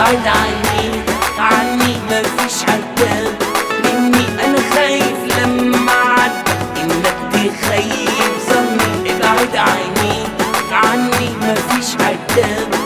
ابعد عني عني مفيش عتاب مني أنا خايف لما عدى إنك تخيب ظني ابعد عني. عني مفيش عتاب مني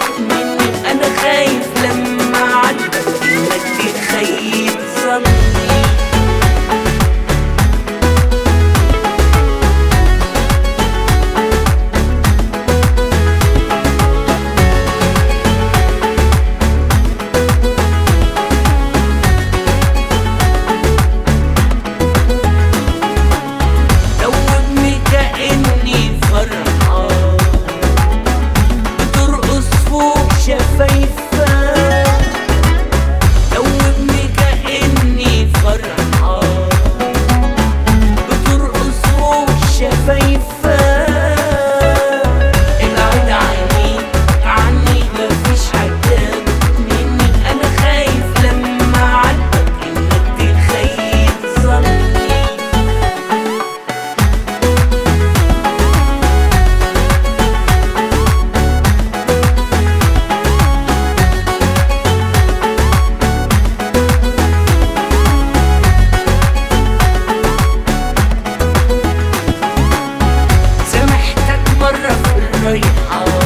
you.